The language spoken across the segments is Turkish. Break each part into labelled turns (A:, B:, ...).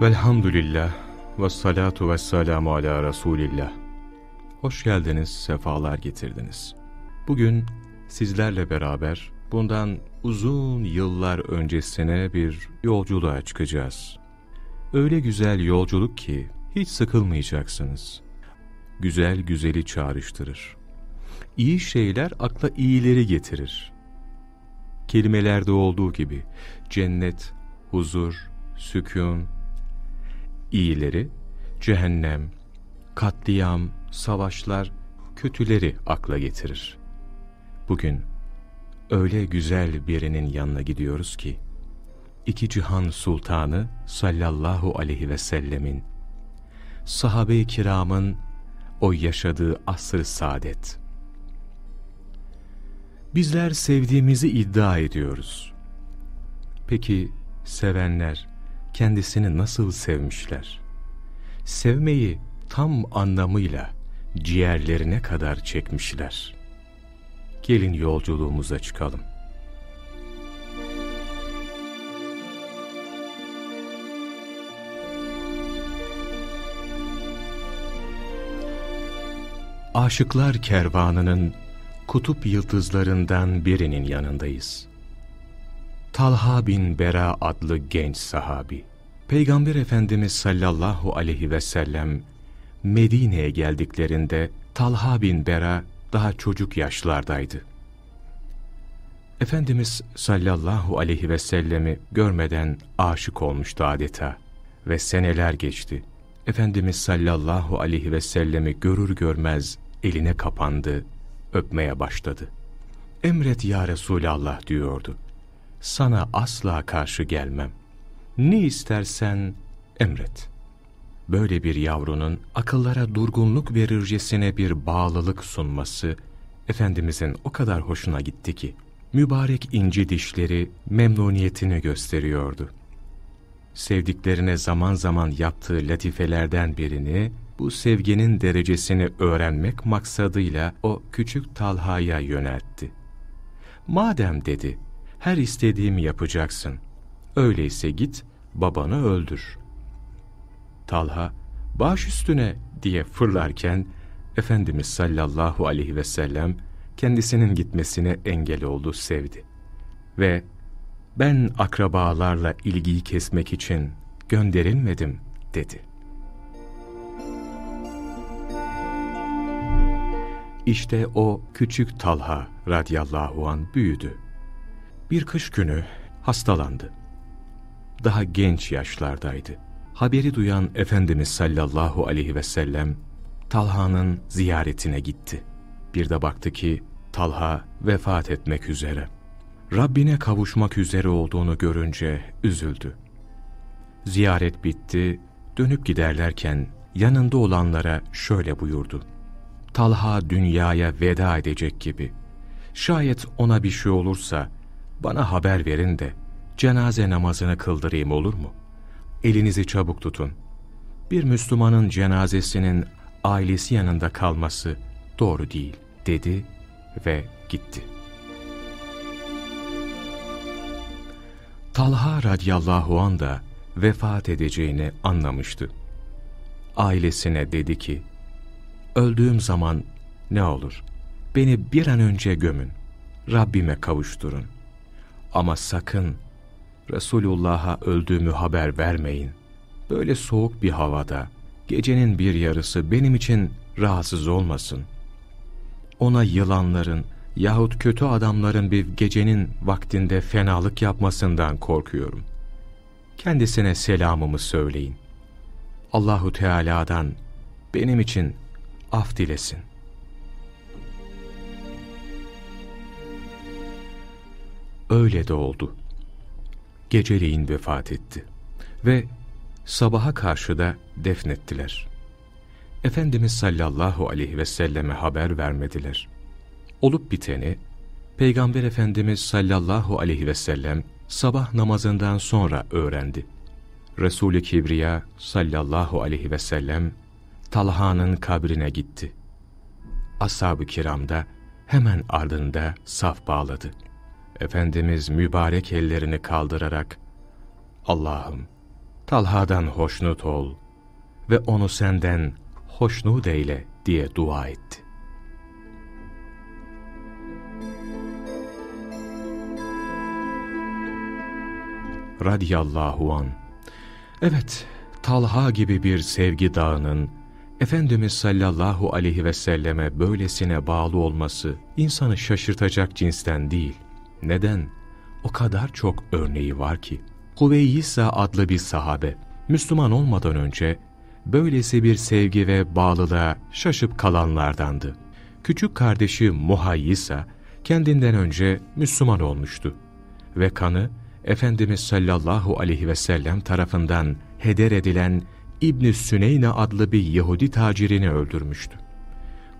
A: Velhamdülillah ve salatu ve selamu ala Resulillah. Hoş geldiniz, sefalar getirdiniz. Bugün sizlerle beraber bundan uzun yıllar öncesine bir yolculuğa çıkacağız. Öyle güzel yolculuk ki hiç sıkılmayacaksınız. Güzel güzeli çağrıştırır. İyi şeyler akla iyileri getirir. Kelimelerde olduğu gibi cennet, huzur, sükun, iyileri, cehennem, katliam, savaşlar, kötüleri akla getirir. Bugün öyle güzel birinin yanına gidiyoruz ki, iki cihan sultanı sallallahu aleyhi ve sellemin, sahabe-i kiramın o yaşadığı asr saadet. Bizler sevdiğimizi iddia ediyoruz. Peki sevenler kendisini nasıl sevmişler? Sevmeyi tam anlamıyla ciğerlerine kadar çekmişler. Gelin yolculuğumuza çıkalım. Aşıklar kervanının kutup yıldızlarından birinin yanındayız. Talha bin Bera adlı genç sahabi. Peygamber Efendimiz sallallahu aleyhi ve sellem Medine'ye geldiklerinde Talha bin Bera daha çocuk yaşlardaydı. Efendimiz sallallahu aleyhi ve sellemi görmeden aşık olmuştu adeta ve seneler geçti. Efendimiz sallallahu aleyhi ve sellemi görür görmez eline kapandı, öpmeye başladı. Emret ya Resulallah diyordu. Sana asla karşı gelmem. Ne istersen emret. Böyle bir yavrunun akıllara durgunluk verircesine bir bağlılık sunması, Efendimizin o kadar hoşuna gitti ki, mübarek inci dişleri memnuniyetini gösteriyordu. Sevdiklerine zaman zaman yaptığı latifelerden birini, bu sevginin derecesini öğrenmek maksadıyla o küçük Talha'ya yöneltti. Madem dedi, her istediğimi yapacaksın, öyleyse git babanı öldür. Talha, baş üstüne diye fırlarken, Efendimiz sallallahu aleyhi ve sellem kendisinin gitmesine engel oldu, sevdi. Ve ben akrabalarla ilgiyi kesmek için gönderilmedim dedi. İşte o küçük Talha radiyallahu an büyüdü. Bir kış günü hastalandı. Daha genç yaşlardaydı. Haberi duyan Efendimiz sallallahu aleyhi ve sellem Talha'nın ziyaretine gitti. Bir de baktı ki Talha vefat etmek üzere. Rabbine kavuşmak üzere olduğunu görünce üzüldü. Ziyaret bitti, dönüp giderlerken yanında olanlara şöyle buyurdu. Talha dünyaya veda edecek gibi. Şayet ona bir şey olursa bana haber verin de cenaze namazını kıldırayım olur mu? Elinizi çabuk tutun. Bir Müslümanın cenazesinin ailesi yanında kalması doğru değil dedi ve gitti. Talha radiyallahu an da vefat edeceğini anlamıştı. Ailesine dedi ki, öldüğüm zaman ne olur beni bir an önce gömün, Rabbime kavuşturun. Ama sakın Resulullah'a öldüğümü haber vermeyin. Böyle soğuk bir havada, gecenin bir yarısı benim için rahatsız olmasın. Ona yılanların yahut kötü adamların bir gecenin vaktinde fenalık yapmasından korkuyorum. Kendisine selamımı söyleyin. Allahu Teala'dan benim için af dilesin. Öyle de oldu. Geceleyin vefat etti ve sabaha karşı da defnettiler. Efendimiz sallallahu aleyhi ve selleme haber vermediler. Olup biteni, Peygamber Efendimiz sallallahu aleyhi ve sellem sabah namazından sonra öğrendi. Resul-i Kibriya sallallahu aleyhi ve sellem Talha'nın kabrine gitti. Ashab-ı kiram da hemen ardında saf bağladı. Efendimiz mübarek ellerini kaldırarak Allah'ım Talha'dan hoşnut ol ve onu senden hoşnut eyle diye dua etti. Radiyallahu an. Evet, Talha gibi bir sevgi dağının Efendimiz sallallahu aleyhi ve selleme böylesine bağlı olması insanı şaşırtacak cinsten değil. Neden? O kadar çok örneği var ki. Hüveyyisa adlı bir sahabe, Müslüman olmadan önce böylesi bir sevgi ve bağlılığa şaşıp kalanlardandı. Küçük kardeşi Muhayyisa kendinden önce Müslüman olmuştu ve kanı Efendimiz sallallahu aleyhi ve sellem tarafından heder edilen İbn Süneyne adlı bir Yahudi tacirini öldürmüştü.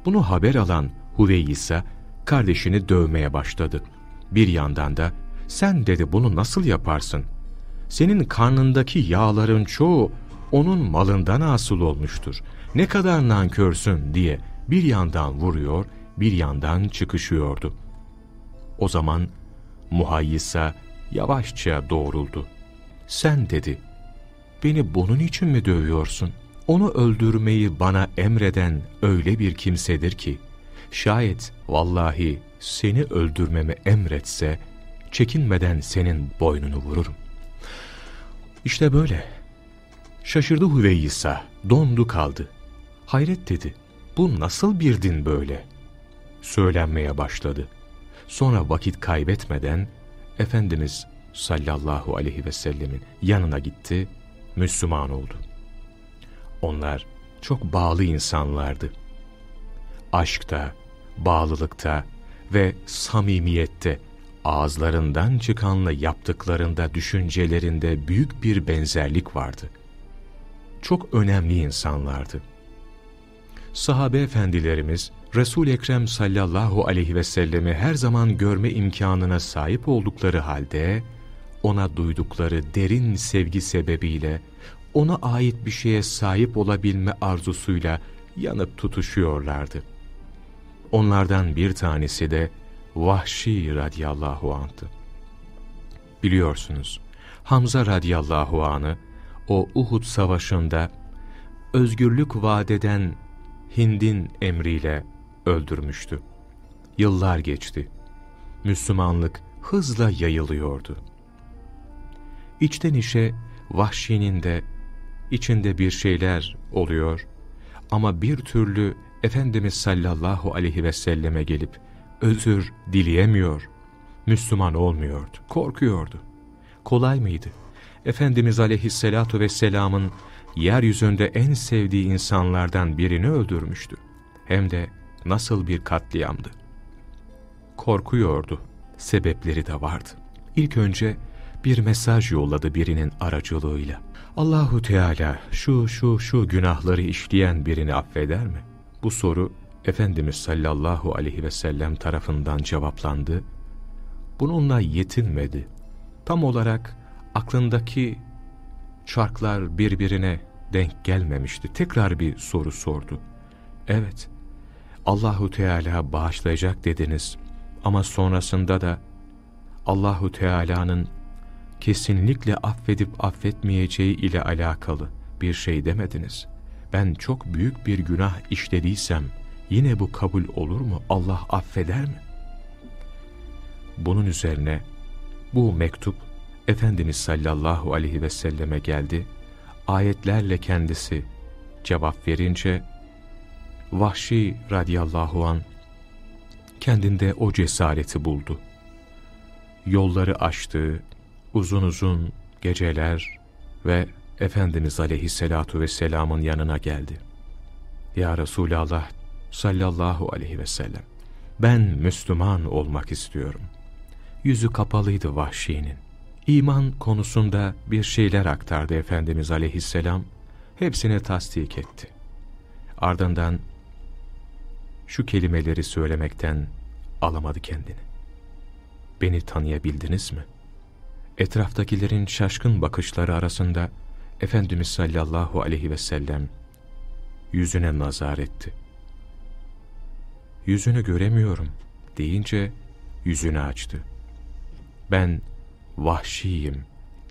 A: Bunu haber alan Hüveyisa kardeşini dövmeye başladı. Bir yandan da sen dedi bunu nasıl yaparsın? Senin karnındaki yağların çoğu onun malından asıl olmuştur. Ne kadar nankörsün diye bir yandan vuruyor, bir yandan çıkışıyordu. O zaman Muhayyisa yavaşça doğruldu. Sen dedi, beni bunun için mi dövüyorsun? Onu öldürmeyi bana emreden öyle bir kimsedir ki, şayet vallahi seni öldürmemi emretse, çekinmeden senin boynunu vururum. İşte böyle. Şaşırdı Hüveyisa, dondu kaldı. Hayret dedi, bu nasıl bir din böyle? Söylenmeye başladı. Sonra vakit kaybetmeden, Efendimiz sallallahu aleyhi ve sellemin yanına gitti, Müslüman oldu. Onlar çok bağlı insanlardı. Aşkta, bağlılıkta ve samimiyette ağızlarından çıkanla yaptıklarında, düşüncelerinde büyük bir benzerlik vardı. Çok önemli insanlardı. Sahabe efendilerimiz, resul Ekrem sallallahu aleyhi ve sellemi her zaman görme imkanına sahip oldukları halde, ona duydukları derin sevgi sebebiyle, ona ait bir şeye sahip olabilme arzusuyla yanıp tutuşuyorlardı. Onlardan bir tanesi de Vahşi radiyallahu anh'tı. Biliyorsunuz, Hamza radiyallahu anh'ı o Uhud savaşında özgürlük vadeden Hind'in emriyle öldürmüştü. Yıllar geçti. Müslümanlık hızla yayılıyordu. İçten işe Vahşi'nin de içinde bir şeyler oluyor ama bir türlü Efendimiz sallallahu aleyhi ve selleme gelip özür dileyemiyor, Müslüman olmuyordu, korkuyordu. Kolay mıydı? Efendimiz aleyhissalatu vesselamın yeryüzünde en sevdiği insanlardan birini öldürmüştü. Hem de nasıl bir katliamdı. Korkuyordu, sebepleri de vardı. İlk önce bir mesaj yolladı birinin aracılığıyla. Allahu Teala şu şu şu günahları işleyen birini affeder mi? Bu soru Efendimiz sallallahu aleyhi ve sellem tarafından cevaplandı. Bununla yetinmedi. Tam olarak aklındaki çarklar birbirine denk gelmemişti. Tekrar bir soru sordu. Evet, Allahu Teala bağışlayacak dediniz ama sonrasında da Allahu Teala'nın kesinlikle affedip affetmeyeceği ile alakalı bir şey demediniz. Ben çok büyük bir günah işlediysem yine bu kabul olur mu? Allah affeder mi? Bunun üzerine bu mektup Efendimiz sallallahu aleyhi ve selleme geldi. Ayetlerle kendisi cevap verince Vahşi radiyallahu an kendinde o cesareti buldu. Yolları açtığı uzun uzun geceler ve Efendimiz aleyhissalatu vesselamın yanına geldi. Ya Resulallah sallallahu aleyhi ve sellem ben Müslüman olmak istiyorum. Yüzü kapalıydı vahşinin. İman konusunda bir şeyler aktardı Efendimiz aleyhisselam, hepsini tasdik etti. Ardından şu kelimeleri söylemekten alamadı kendini. Beni tanıyabildiniz mi? Etraftakilerin şaşkın bakışları arasında Efendimiz sallallahu aleyhi ve sellem yüzüne nazar etti. Yüzünü göremiyorum deyince yüzünü açtı. Ben vahşiyim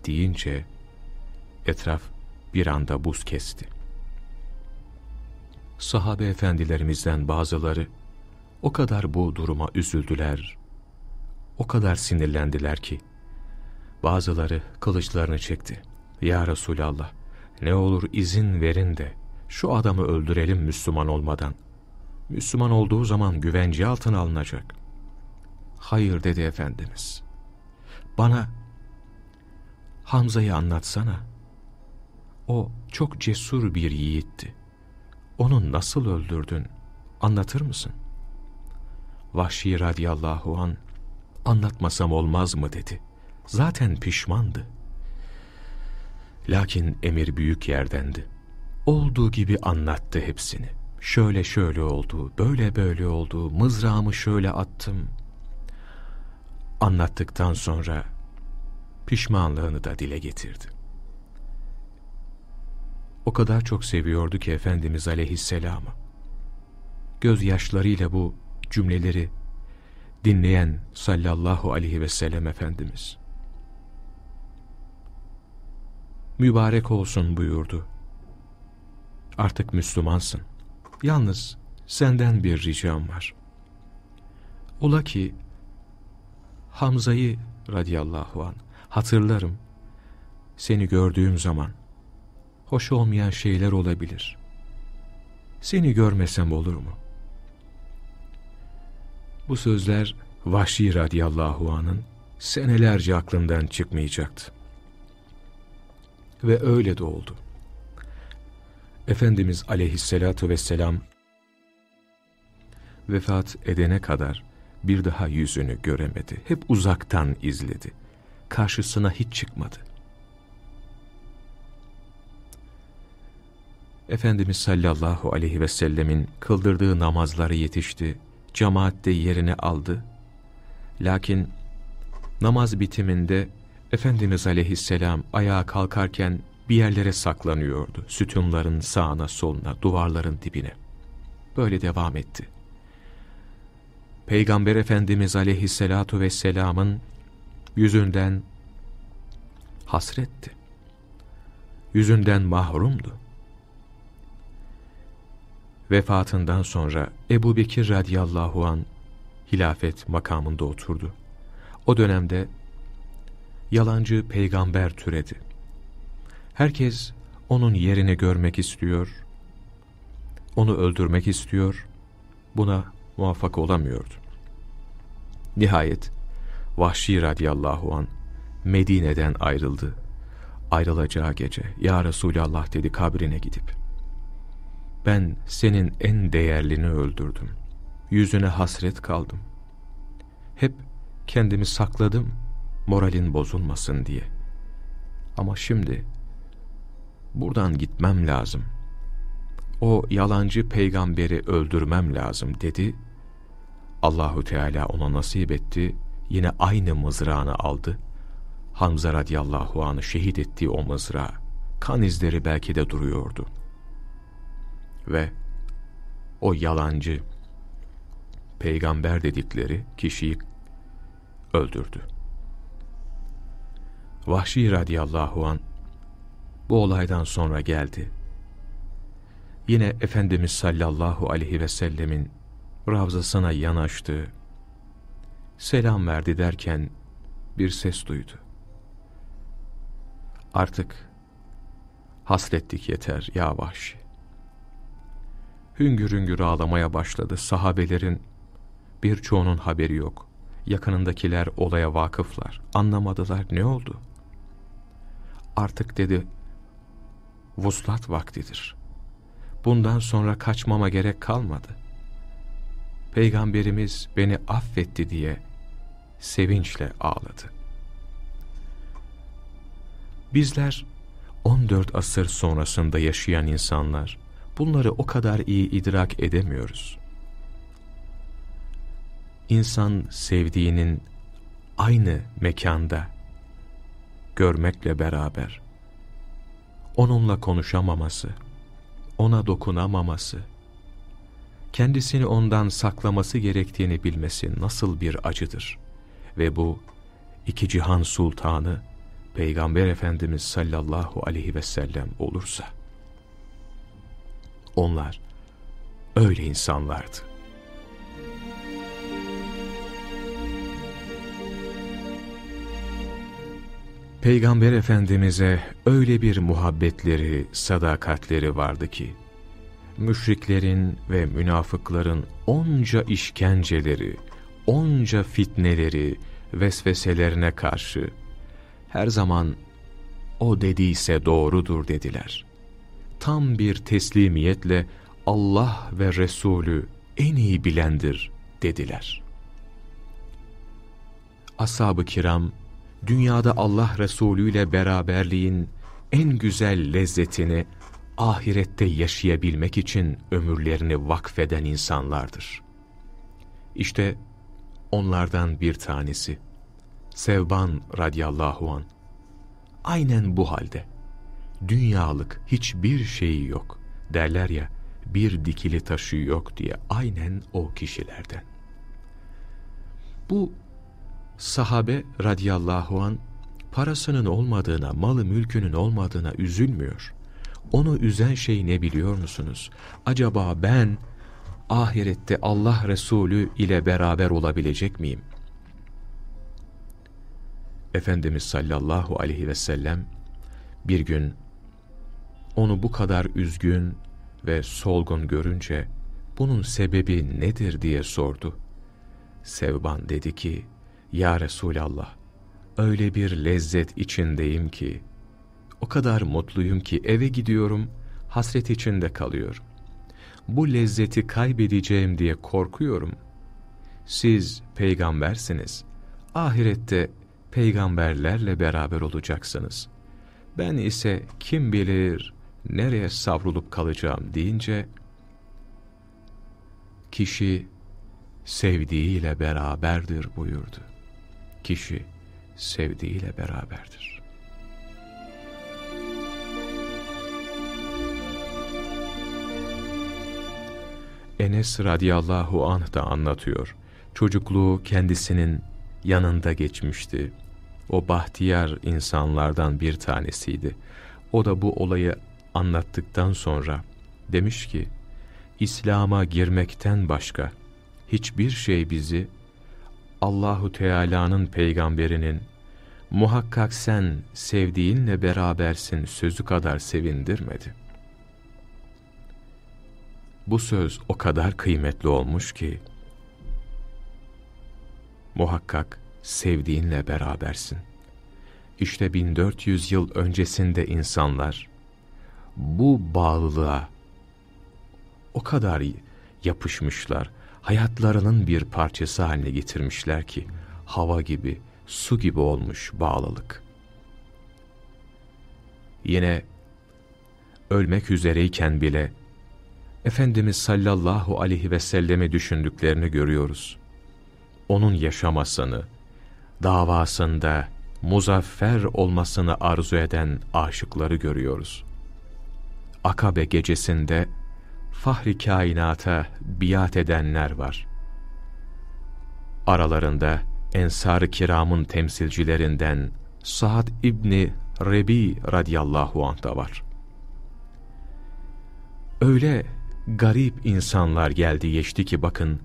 A: deyince etraf bir anda buz kesti. Sahabe efendilerimizden bazıları o kadar bu duruma üzüldüler, o kadar sinirlendiler ki, bazıları kılıçlarını çekti. Ya Resulallah, ne olur izin verin de şu adamı öldürelim Müslüman olmadan. Müslüman olduğu zaman güvence altına alınacak. Hayır dedi Efendimiz. Bana Hamza'yı anlatsana. O çok cesur bir yiğitti. Onu nasıl öldürdün? Anlatır mısın? Vahşi radiyallahu an anlatmasam olmaz mı dedi. Zaten pişmandı. Lakin emir büyük yerdendi. Olduğu gibi anlattı hepsini. Şöyle şöyle oldu, böyle böyle oldu, mızrağımı şöyle attım. Anlattıktan sonra pişmanlığını da dile getirdi. O kadar çok seviyordu ki Efendimiz aleyhisselamı. Gözyaşlarıyla bu cümleleri dinleyen sallallahu aleyhi ve sellem Efendimiz. Mübarek olsun buyurdu. Artık Müslümansın. Yalnız senden bir ricam var. Ola ki Hamza'yı radıyallahu an hatırlarım. Seni gördüğüm zaman hoş olmayan şeyler olabilir. Seni görmesem olur mu? Bu sözler Vahşi radıyallahu anın senelerce aklından çıkmayacaktı. Ve öyle de oldu. Efendimiz aleyhissalatu vesselam vefat edene kadar bir daha yüzünü göremedi. Hep uzaktan izledi. Karşısına hiç çıkmadı. Efendimiz sallallahu aleyhi ve sellemin kıldırdığı namazları yetişti, cemaatte yerini aldı. Lakin namaz bitiminde Efendimiz aleyhisselam ayağa kalkarken bir yerlere saklanıyordu. Sütunların sağına soluna, duvarların dibine. Böyle devam etti. Peygamber Efendimiz aleyhisselatu vesselamın yüzünden hasretti. Yüzünden mahrumdu. Vefatından sonra Ebu Bekir radiyallahu an hilafet makamında oturdu. O dönemde yalancı peygamber türedi. Herkes onun yerini görmek istiyor, onu öldürmek istiyor, buna muvaffak olamıyordu. Nihayet Vahşi radiyallahu an Medine'den ayrıldı. Ayrılacağı gece Ya Resulallah dedi kabrine gidip ben senin en değerlini öldürdüm. Yüzüne hasret kaldım. Hep kendimi sakladım moralin bozulmasın diye. Ama şimdi buradan gitmem lazım. O yalancı peygamberi öldürmem lazım dedi. Allahu Teala ona nasip etti. Yine aynı mızrağını aldı. Hamza radıyallahu anı şehit ettiği o mızrağı. Kan izleri belki de duruyordu. Ve o yalancı peygamber dedikleri kişiyi öldürdü. Vahşi radiyallahu an bu olaydan sonra geldi. Yine Efendimiz sallallahu aleyhi ve sellemin ravzasına yanaştı. Selam verdi derken bir ses duydu. Artık hasrettik yeter ya vahşi. Hüngür hüngür ağlamaya başladı. Sahabelerin birçoğunun haberi yok. Yakınındakiler olaya vakıflar. Anlamadılar ne oldu? Artık dedi, vuslat vaktidir. Bundan sonra kaçmama gerek kalmadı. Peygamberimiz beni affetti diye sevinçle ağladı. Bizler 14 asır sonrasında yaşayan insanlar bunları o kadar iyi idrak edemiyoruz. İnsan sevdiğinin aynı mekanda görmekle beraber onunla konuşamaması, ona dokunamaması, kendisini ondan saklaması gerektiğini bilmesi nasıl bir acıdır. Ve bu iki cihan sultanı Peygamber Efendimiz sallallahu aleyhi ve sellem olursa, onlar öyle insanlardı. Peygamber Efendimiz'e öyle bir muhabbetleri, sadakatleri vardı ki, müşriklerin ve münafıkların onca işkenceleri, onca fitneleri, vesveselerine karşı her zaman o dediyse doğrudur dediler. Tam bir teslimiyetle Allah ve Resulü en iyi bilendir dediler. Ashab-ı kiram, dünyada Allah Resulü ile beraberliğin en güzel lezzetini ahirette yaşayabilmek için ömürlerini vakfeden insanlardır. İşte onlardan bir tanesi, Sevban radiyallahu an. Aynen bu halde. Dünyalık hiçbir şeyi yok. Derler ya, bir dikili taşı yok diye aynen o kişilerden. Bu sahabe radiyallahu an parasının olmadığına, malı mülkünün olmadığına üzülmüyor. Onu üzen şey ne biliyor musunuz? Acaba ben ahirette Allah Resulü ile beraber olabilecek miyim? Efendimiz sallallahu aleyhi ve sellem bir gün onu bu kadar üzgün ve solgun görünce bunun sebebi nedir diye sordu. Sevban dedi ki, Ya Resulallah, öyle bir lezzet içindeyim ki, o kadar mutluyum ki eve gidiyorum, hasret içinde kalıyorum. Bu lezzeti kaybedeceğim diye korkuyorum. Siz peygambersiniz. Ahirette peygamberlerle beraber olacaksınız. Ben ise kim bilir nereye savrulup kalacağım deyince, kişi sevdiğiyle beraberdir buyurdu. Kişi sevdiğiyle beraberdir. Enes radıyallahu anh da anlatıyor. Çocukluğu kendisinin yanında geçmişti. O bahtiyar insanlardan bir tanesiydi. O da bu olayı anlattıktan sonra demiş ki, İslam'a girmekten başka hiçbir şey bizi Allahu Teala'nın peygamberinin muhakkak sen sevdiğinle berabersin sözü kadar sevindirmedi. Bu söz o kadar kıymetli olmuş ki muhakkak sevdiğinle berabersin. İşte 1400 yıl öncesinde insanlar bu bağlılığa o kadar yapışmışlar, hayatlarının bir parçası haline getirmişler ki hava gibi, su gibi olmuş bağlılık. Yine ölmek üzereyken bile Efendimiz sallallahu aleyhi ve sellemi düşündüklerini görüyoruz. Onun yaşamasını, davasında muzaffer olmasını arzu eden aşıkları görüyoruz. Akabe gecesinde fahri kainata biat edenler var. Aralarında Ensar-ı Kiram'ın temsilcilerinden Sa'd İbni Rebi radiyallahu anh da var. Öyle garip insanlar geldi geçti ki bakın,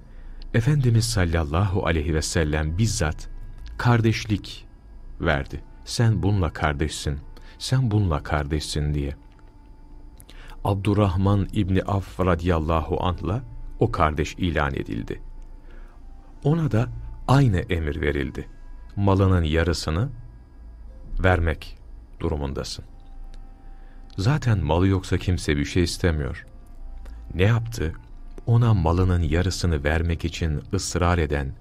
A: Efendimiz sallallahu aleyhi ve sellem bizzat kardeşlik verdi. Sen bununla kardeşsin, sen bununla kardeşsin diye. Abdurrahman İbni Af radiyallahu anh'la o kardeş ilan edildi. Ona da aynı emir verildi. Malının yarısını vermek durumundasın. Zaten malı yoksa kimse bir şey istemiyor. Ne yaptı? Ona malının yarısını vermek için ısrar eden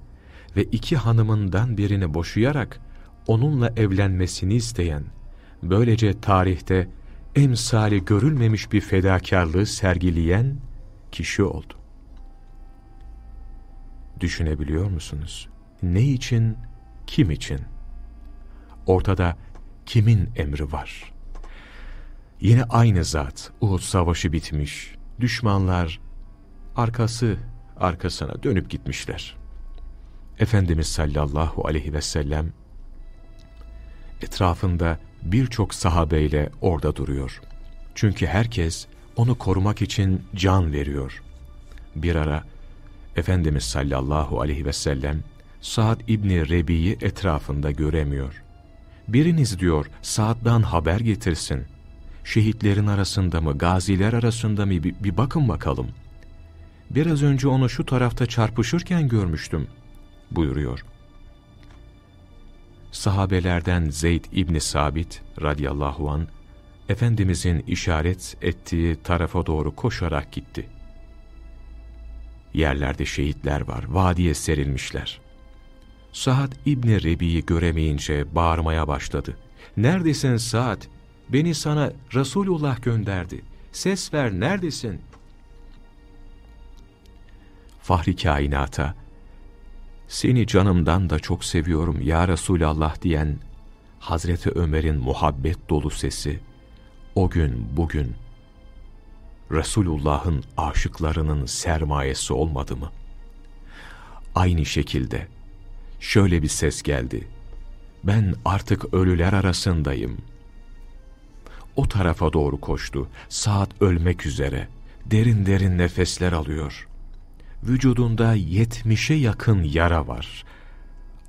A: ve iki hanımından birini boşayarak onunla evlenmesini isteyen, böylece tarihte emsali görülmemiş bir fedakarlığı sergileyen kişi oldu. Düşünebiliyor musunuz? Ne için, kim için? Ortada kimin emri var? Yine aynı zat, Uhud savaşı bitmiş, düşmanlar arkası arkasına dönüp gitmişler. Efendimiz sallallahu aleyhi ve sellem etrafında birçok sahabeyle orada duruyor. Çünkü herkes onu korumak için can veriyor. Bir ara Efendimiz sallallahu aleyhi ve sellem Sa'd İbni Rebi'yi etrafında göremiyor. Biriniz diyor Sa'd'dan haber getirsin. Şehitlerin arasında mı, gaziler arasında mı bir, bir bakın bakalım. Biraz önce onu şu tarafta çarpışırken görmüştüm buyuruyor. Sahabelerden Zeyd İbni Sabit radıyallahu an Efendimizin işaret ettiği tarafa doğru koşarak gitti. Yerlerde şehitler var, vadiye serilmişler. Saad İbni Rebi'yi göremeyince bağırmaya başladı. Neredesin Saad? Beni sana Resulullah gönderdi. Ses ver, neredesin? Fahri kainata, seni canımdan da çok seviyorum ya Resulallah diyen Hazreti Ömer'in muhabbet dolu sesi, o gün bugün Resulullah'ın aşıklarının sermayesi olmadı mı? Aynı şekilde şöyle bir ses geldi. Ben artık ölüler arasındayım. O tarafa doğru koştu. Saat ölmek üzere. Derin derin nefesler alıyor. Vücudunda yetmişe yakın yara var.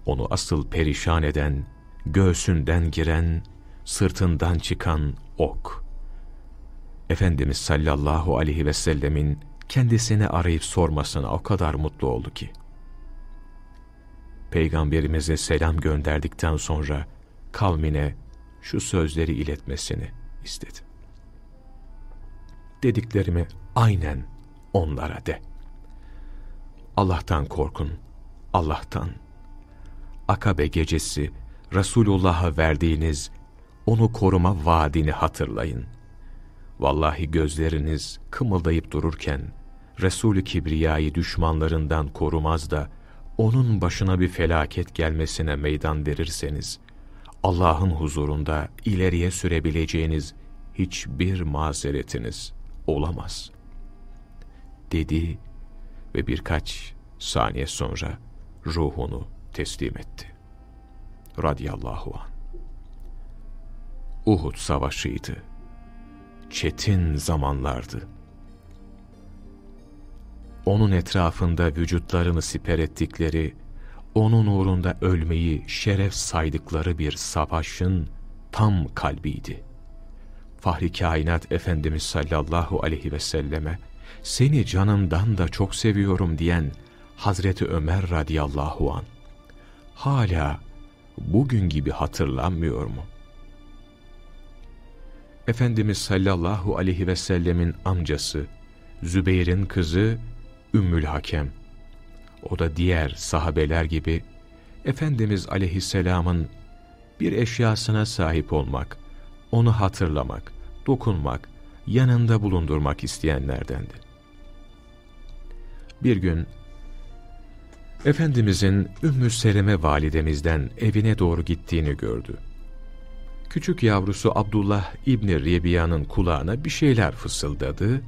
A: Onu asıl perişan eden, göğsünden giren, sırtından çıkan ok. Efendimiz sallallahu aleyhi ve sellemin kendisini arayıp sormasına o kadar mutlu oldu ki. Peygamberimize selam gönderdikten sonra kavmine şu sözleri iletmesini istedi. Dediklerimi aynen onlara de. Allah'tan korkun, Allah'tan. Akabe gecesi Resulullah'a verdiğiniz onu koruma vaadini hatırlayın. Vallahi gözleriniz kımıldayıp dururken Resulü Kibriya'yı düşmanlarından korumaz da onun başına bir felaket gelmesine meydan verirseniz Allah'ın huzurunda ileriye sürebileceğiniz hiçbir mazeretiniz olamaz. Dedi ve birkaç saniye sonra ruhunu teslim etti. Radiyallahu an. Uhud savaşıydı. Çetin zamanlardı. Onun etrafında vücutlarını siper ettikleri, onun uğrunda ölmeyi şeref saydıkları bir savaşın tam kalbiydi. Fahri kainat Efendimiz sallallahu aleyhi ve selleme, seni canımdan da çok seviyorum diyen Hazreti Ömer radıyallahu an hala bugün gibi hatırlanmıyor mu? Efendimiz sallallahu aleyhi ve sellemin amcası, Zübeyir'in kızı Ümmül Hakem. O da diğer sahabeler gibi Efendimiz aleyhisselamın bir eşyasına sahip olmak, onu hatırlamak, dokunmak, yanında bulundurmak isteyenlerdendi. Bir gün Efendimizin Ümmü Seleme validemizden evine doğru gittiğini gördü. Küçük yavrusu Abdullah İbni Rebiya'nın kulağına bir şeyler fısıldadı.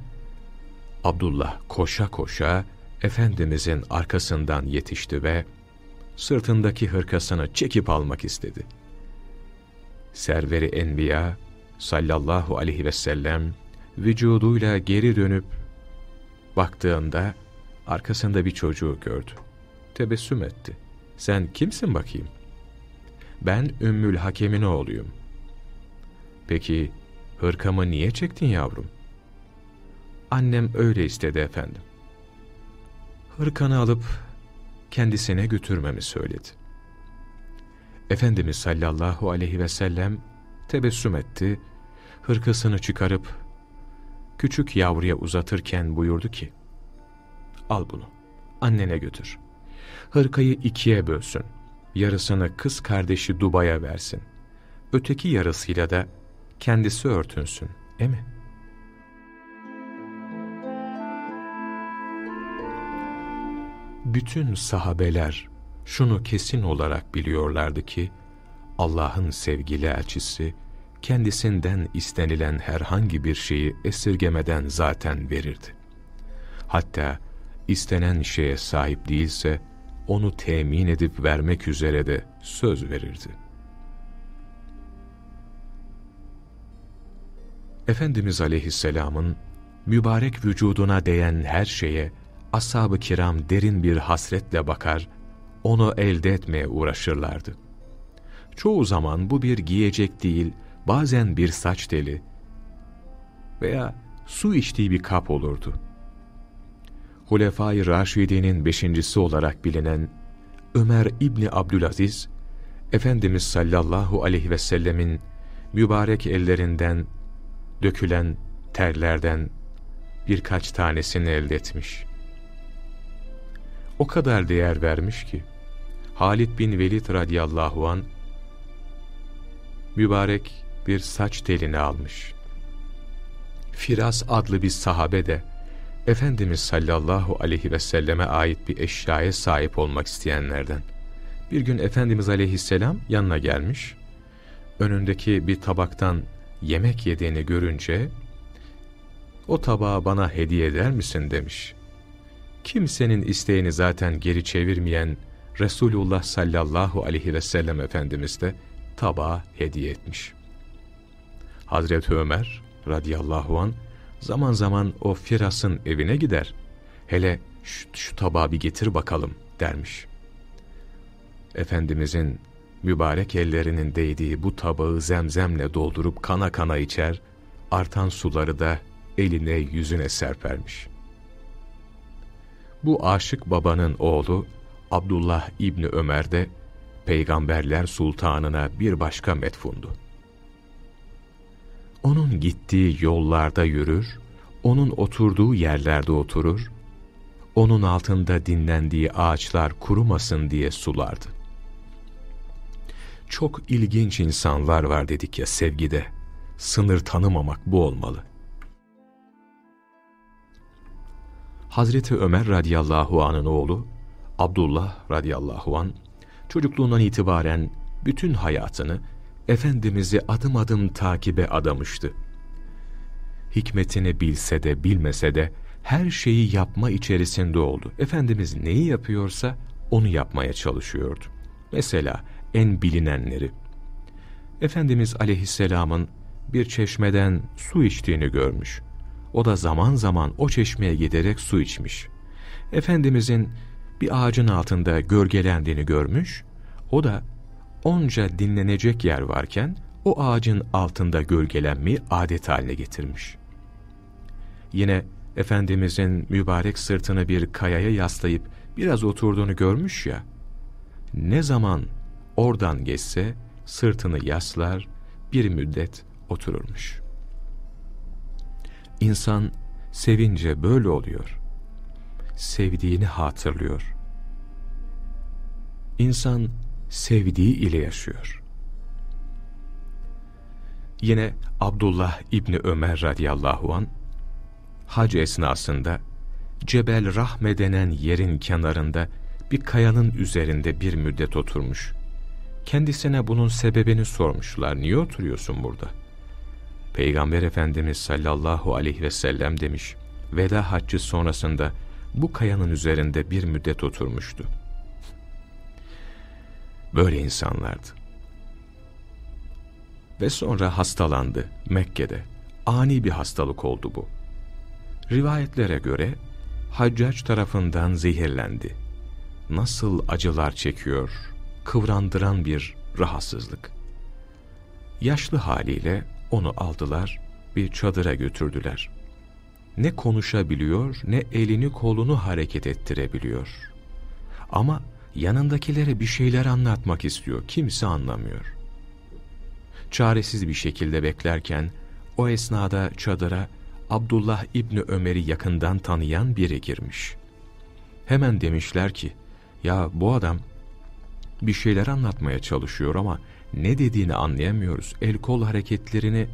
A: Abdullah koşa koşa Efendimizin arkasından yetişti ve sırtındaki hırkasını çekip almak istedi. Serveri Enbiya sallallahu aleyhi ve sellem vücuduyla geri dönüp baktığında arkasında bir çocuğu gördü. Tebessüm etti. Sen kimsin bakayım? Ben Ümmül Hakem'in oğluyum. Peki hırkamı niye çektin yavrum? Annem öyle istedi efendim. Hırkanı alıp kendisine götürmemi söyledi. Efendimiz sallallahu aleyhi ve sellem tebessüm etti, hırkasını çıkarıp küçük yavruya uzatırken buyurdu ki, Al bunu, annene götür. Hırkayı ikiye bölsün, yarısını kız kardeşi Duba'ya versin. Öteki yarısıyla da kendisi örtünsün, e mi? Bütün sahabeler şunu kesin olarak biliyorlardı ki, Allah'ın sevgili elçisi, kendisinden istenilen herhangi bir şeyi esirgemeden zaten verirdi. Hatta istenen şeye sahip değilse onu temin edip vermek üzere de söz verirdi. Efendimiz Aleyhisselam'ın mübarek vücuduna değen her şeye ashab-ı kiram derin bir hasretle bakar, onu elde etmeye uğraşırlardı. Çoğu zaman bu bir giyecek değil, bazen bir saç teli veya su içtiği bir kap olurdu. Hulefai Raşidi'nin beşincisi olarak bilinen Ömer İbni Abdülaziz, Efendimiz sallallahu aleyhi ve sellemin mübarek ellerinden dökülen terlerden birkaç tanesini elde etmiş. O kadar değer vermiş ki, Halid bin Velid radıyallahu an mübarek bir saç telini almış. Firas adlı bir sahabe de Efendimiz sallallahu aleyhi ve selleme ait bir eşyaya sahip olmak isteyenlerden. Bir gün Efendimiz aleyhisselam yanına gelmiş, önündeki bir tabaktan yemek yediğini görünce, o tabağı bana hediye eder misin demiş. Kimsenin isteğini zaten geri çevirmeyen Resulullah sallallahu aleyhi ve sellem Efendimiz de tabağı hediye etmiş. Hazreti Ömer radıyallahu an zaman zaman o Firas'ın evine gider. Hele şu, şu tabağı bir getir bakalım dermiş. Efendimizin mübarek ellerinin değdiği bu tabağı zemzemle doldurup kana kana içer, artan suları da eline yüzüne serpermiş. Bu aşık babanın oğlu Abdullah İbni Ömer de Peygamberler Sultanına bir başka metfundu. Onun gittiği yollarda yürür, onun oturduğu yerlerde oturur, onun altında dinlendiği ağaçlar kurumasın diye sulardı. Çok ilginç insanlar var dedik ya sevgide. Sınır tanımamak bu olmalı. Hazreti Ömer radıyallahu anın oğlu Abdullah radıyallahu an çocukluğundan itibaren bütün hayatını Efendimiz'i adım adım takibe adamıştı. Hikmetini bilse de bilmese de her şeyi yapma içerisinde oldu. Efendimiz neyi yapıyorsa onu yapmaya çalışıyordu. Mesela en bilinenleri. Efendimiz aleyhisselamın bir çeşmeden su içtiğini görmüş. O da zaman zaman o çeşmeye giderek su içmiş. Efendimizin bir ağacın altında gölgelendiğini görmüş. O da onca dinlenecek yer varken o ağacın altında gölgelenmeyi adet haline getirmiş. Yine Efendimizin mübarek sırtını bir kayaya yaslayıp biraz oturduğunu görmüş ya, ne zaman oradan geçse sırtını yaslar, bir müddet otururmuş. İnsan sevince böyle oluyor. Sevdiğini hatırlıyor. İnsan sevdiği ile yaşıyor. Yine Abdullah İbni Ömer radıyallahu an hac esnasında Cebel Rahme denen yerin kenarında bir kayanın üzerinde bir müddet oturmuş. Kendisine bunun sebebini sormuşlar. Niye oturuyorsun burada? Peygamber Efendimiz sallallahu aleyhi ve sellem demiş. Veda haccı sonrasında bu kayanın üzerinde bir müddet oturmuştu. Böyle insanlardı. Ve sonra hastalandı Mekke'de. Ani bir hastalık oldu bu. Rivayetlere göre Haccac tarafından zehirlendi. Nasıl acılar çekiyor, kıvrandıran bir rahatsızlık. Yaşlı haliyle onu aldılar, bir çadıra götürdüler. Ne konuşabiliyor, ne elini kolunu hareket ettirebiliyor. Ama yanındakilere bir şeyler anlatmak istiyor, kimse anlamıyor. Çaresiz bir şekilde beklerken, o esnada çadıra Abdullah İbni Ömer'i yakından tanıyan biri girmiş. Hemen demişler ki, ya bu adam bir şeyler anlatmaya çalışıyor ama ne dediğini anlayamıyoruz. El kol hareketlerini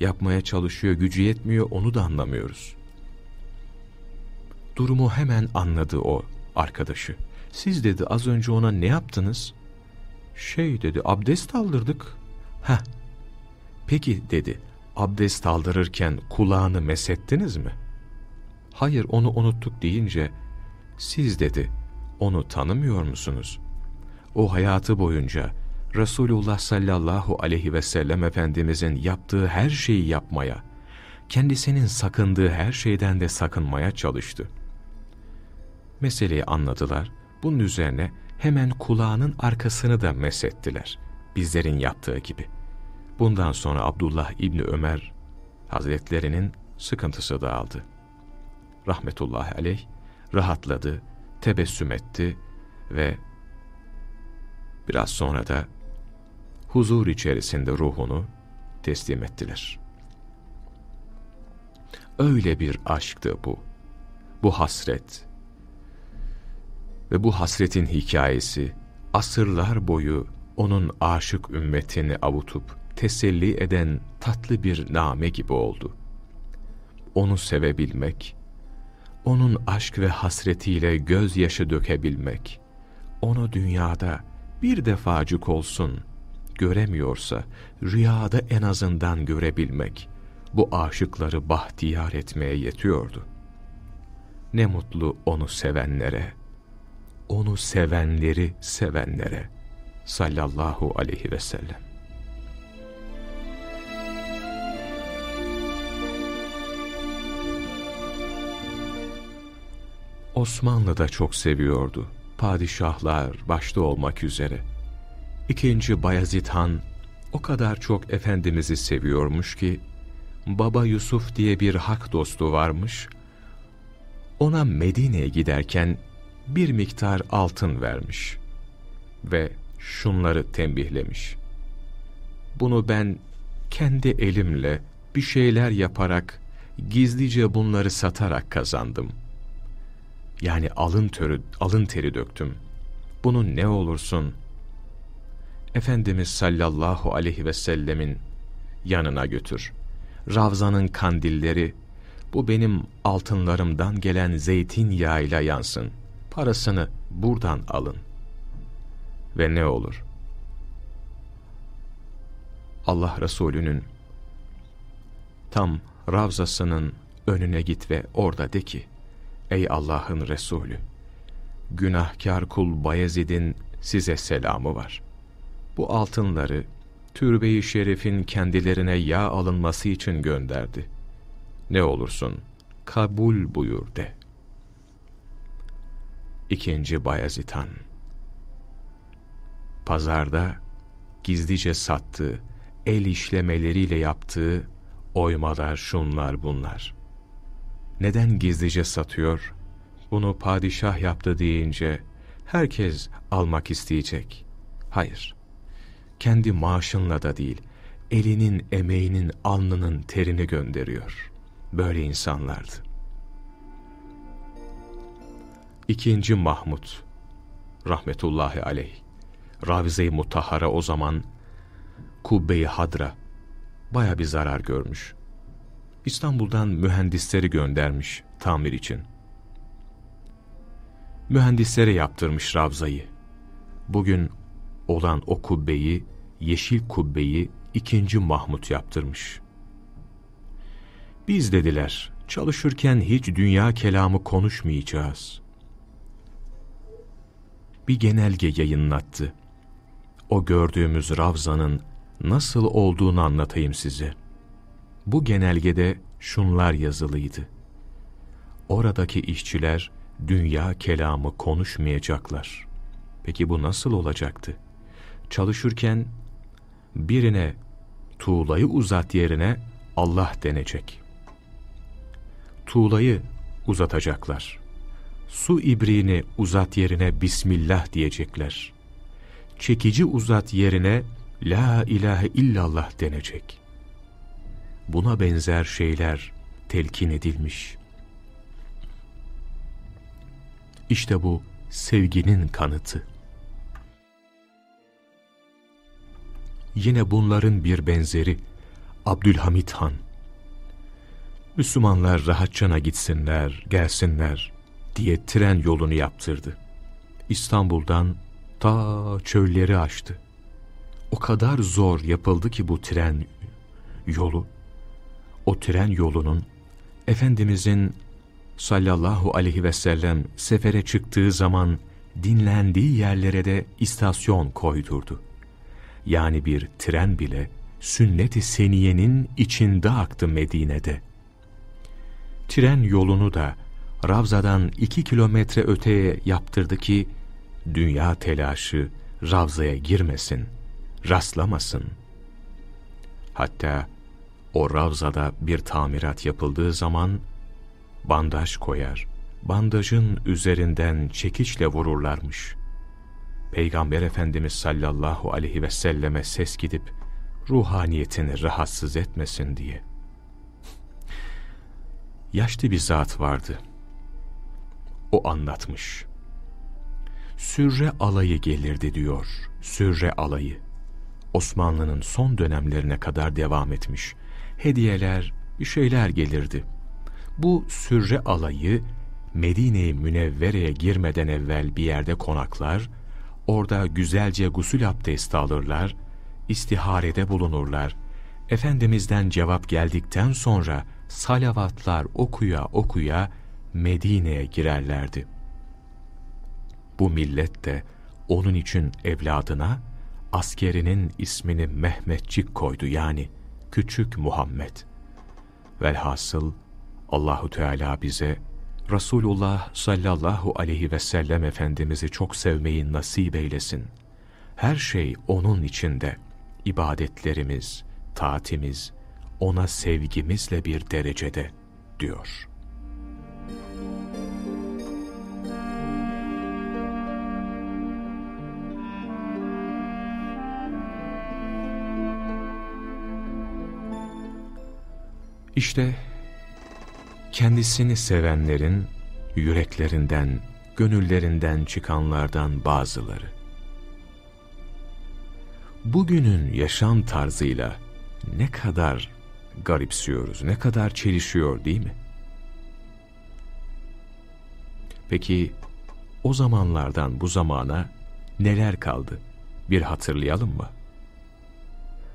A: yapmaya çalışıyor, gücü yetmiyor, onu da anlamıyoruz. Durumu hemen anladı o arkadaşı. Siz dedi az önce ona ne yaptınız? Şey dedi abdest aldırdık. Heh. Peki dedi abdest aldırırken kulağını mesettiniz mi? Hayır onu unuttuk deyince siz dedi onu tanımıyor musunuz? O hayatı boyunca Resulullah sallallahu aleyhi ve sellem Efendimizin yaptığı her şeyi yapmaya, kendisinin sakındığı her şeyden de sakınmaya çalıştı. Meseleyi anladılar. Bunun üzerine hemen kulağının arkasını da mesettiler. Bizlerin yaptığı gibi. Bundan sonra Abdullah İbni Ömer Hazretlerinin sıkıntısı dağıldı. Rahmetullahi aleyh rahatladı, tebessüm etti ve biraz sonra da huzur içerisinde ruhunu teslim ettiler. Öyle bir aşktı bu. Bu hasret. Ve bu hasretin hikayesi asırlar boyu onun aşık ümmetini avutup teselli eden tatlı bir name gibi oldu. Onu sevebilmek, onun aşk ve hasretiyle gözyaşı dökebilmek, onu dünyada bir defacık olsun göremiyorsa rüyada en azından görebilmek, bu aşıkları bahtiyar etmeye yetiyordu. Ne mutlu onu sevenlere, onu sevenleri sevenlere sallallahu aleyhi ve sellem. Osmanlı da çok seviyordu. Padişahlar başta olmak üzere. İkinci Bayezid Han o kadar çok Efendimiz'i seviyormuş ki Baba Yusuf diye bir hak dostu varmış. Ona Medine'ye giderken bir miktar altın vermiş ve şunları tembihlemiş. Bunu ben kendi elimle bir şeyler yaparak gizlice bunları satarak kazandım. Yani alın, törü, alın teri döktüm. Bunun ne olursun? Efendimiz sallallahu aleyhi ve sellemin yanına götür.'' Ravzanın kandilleri, bu benim altınlarımdan gelen zeytinyağıyla yansın. Parasını buradan alın. Ve ne olur? Allah Resulü'nün tam Ravzasının önüne git ve orada de ki, Ey Allah'ın Resulü! Günahkar kul Bayezid'in size selamı var. Bu altınları türbeyi şerifin kendilerine yağ alınması için gönderdi. Ne olursun kabul buyur de. İkinci Bayazitan Pazarda gizlice sattığı, el işlemeleriyle yaptığı oymalar şunlar bunlar. Neden gizlice satıyor? Bunu padişah yaptı deyince herkes almak isteyecek. Hayır kendi maaşınla da değil, elinin, emeğinin, alnının terini gönderiyor. Böyle insanlardı. İkinci Mahmud, rahmetullahi aleyh, Ravize-i Mutahhara o zaman, Kubbe-i Hadra, baya bir zarar görmüş. İstanbul'dan mühendisleri göndermiş tamir için. Mühendislere yaptırmış Ravza'yı. Bugün olan o kubbeyi yeşil kubbeyi ikinci Mahmut yaptırmış. Biz dediler, çalışırken hiç dünya kelamı konuşmayacağız. Bir genelge yayınlattı. O gördüğümüz Ravza'nın nasıl olduğunu anlatayım size. Bu genelgede şunlar yazılıydı. Oradaki işçiler dünya kelamı konuşmayacaklar. Peki bu nasıl olacaktı? Çalışırken birine tuğlayı uzat yerine Allah denecek. Tuğlayı uzatacaklar. Su ibriğini uzat yerine Bismillah diyecekler. Çekici uzat yerine La ilahe illallah denecek. Buna benzer şeyler telkin edilmiş. İşte bu sevginin kanıtı. Yine bunların bir benzeri Abdülhamit Han. Müslümanlar rahatçana gitsinler, gelsinler diye tren yolunu yaptırdı. İstanbul'dan ta çölleri aştı. O kadar zor yapıldı ki bu tren yolu. O tren yolunun Efendimizin sallallahu aleyhi ve sellem sefere çıktığı zaman dinlendiği yerlere de istasyon koydurdu yani bir tren bile sünnet-i seniyenin içinde aktı Medine'de. tren yolunu da Ravza'dan iki kilometre öteye yaptırdı ki, dünya telaşı Ravza'ya girmesin, rastlamasın. Hatta o Ravza'da bir tamirat yapıldığı zaman, bandaj koyar, bandajın üzerinden çekiçle vururlarmış. Peygamber Efendimiz sallallahu aleyhi ve selleme ses gidip, ruhaniyetini rahatsız etmesin diye. Yaşlı bir zat vardı. O anlatmış. Sürre alayı gelirdi diyor. Sürre alayı. Osmanlı'nın son dönemlerine kadar devam etmiş. Hediyeler, bir şeyler gelirdi. Bu sürre alayı Medine-i Münevvere'ye girmeden evvel bir yerde konaklar, orada güzelce gusül abdesti alırlar, istiharede bulunurlar. Efendimiz'den cevap geldikten sonra salavatlar okuya okuya Medine'ye girerlerdi. Bu millet de onun için evladına askerinin ismini Mehmetçik koydu yani Küçük Muhammed. Velhasıl Allahu Teala bize Resulullah sallallahu aleyhi ve sellem Efendimiz'i çok sevmeyi nasip eylesin. Her şey O'nun içinde. ibadetlerimiz, taatimiz, O'na sevgimizle bir derecede diyor. İşte kendisini sevenlerin yüreklerinden, gönüllerinden çıkanlardan bazıları. Bugünün yaşam tarzıyla ne kadar garipsiyoruz, ne kadar çelişiyor değil mi? Peki o zamanlardan bu zamana neler kaldı? Bir hatırlayalım mı?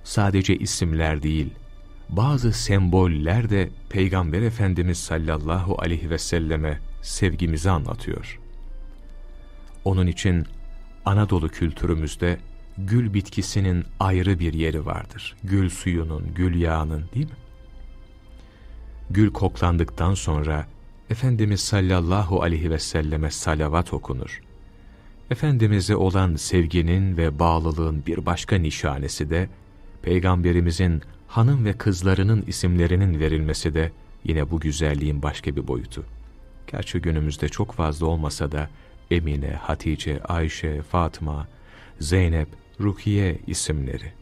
A: Sadece isimler değil, bazı semboller de Peygamber Efendimiz sallallahu aleyhi ve selleme sevgimizi anlatıyor. Onun için Anadolu kültürümüzde gül bitkisinin ayrı bir yeri vardır. Gül suyunun, gül yağının değil mi? Gül koklandıktan sonra Efendimiz sallallahu aleyhi ve selleme salavat okunur. Efendimiz'e olan sevginin ve bağlılığın bir başka nişanesi de Peygamberimizin hanım ve kızlarının isimlerinin verilmesi de yine bu güzelliğin başka bir boyutu. Gerçi günümüzde çok fazla olmasa da Emine, Hatice, Ayşe, Fatma, Zeynep, Rukiye isimleri.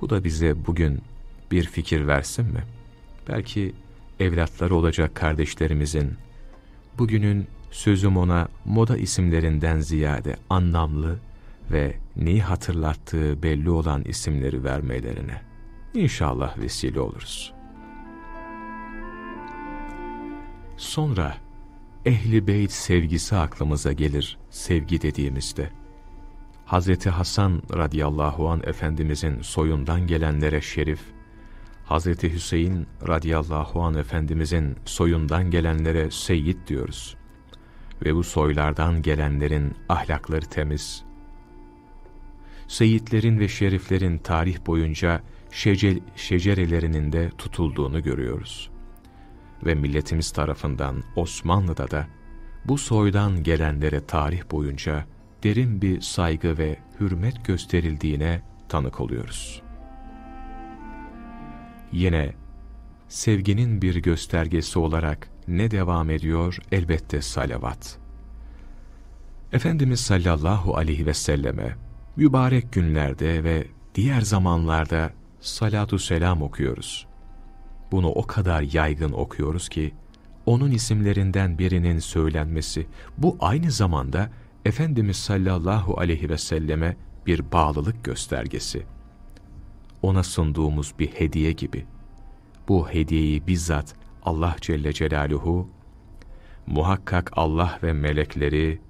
A: Bu da bize bugün bir fikir versin mi? Belki evlatları olacak kardeşlerimizin bugünün sözüm ona moda isimlerinden ziyade anlamlı ve neyi hatırlattığı belli olan isimleri vermelerine İnşallah vesile oluruz. Sonra ehli beyt sevgisi aklımıza gelir sevgi dediğimizde. Hazreti Hasan radıyallahu an Efendimizin soyundan gelenlere şerif, Hazreti Hüseyin radıyallahu an Efendimizin soyundan gelenlere seyyid diyoruz. Ve bu soylardan gelenlerin ahlakları temiz. Seyitlerin ve şeriflerin tarih boyunca şece, şecerelerinin de tutulduğunu görüyoruz. Ve milletimiz tarafından Osmanlı'da da bu soydan gelenlere tarih boyunca derin bir saygı ve hürmet gösterildiğine tanık oluyoruz. Yine sevginin bir göstergesi olarak ne devam ediyor? Elbette salavat. Efendimiz sallallahu aleyhi ve selleme mübarek günlerde ve diğer zamanlarda salatu selam okuyoruz. Bunu o kadar yaygın okuyoruz ki, onun isimlerinden birinin söylenmesi, bu aynı zamanda Efendimiz sallallahu aleyhi ve selleme bir bağlılık göstergesi. Ona sunduğumuz bir hediye gibi. Bu hediyeyi bizzat Allah Celle Celaluhu, muhakkak Allah ve melekleri,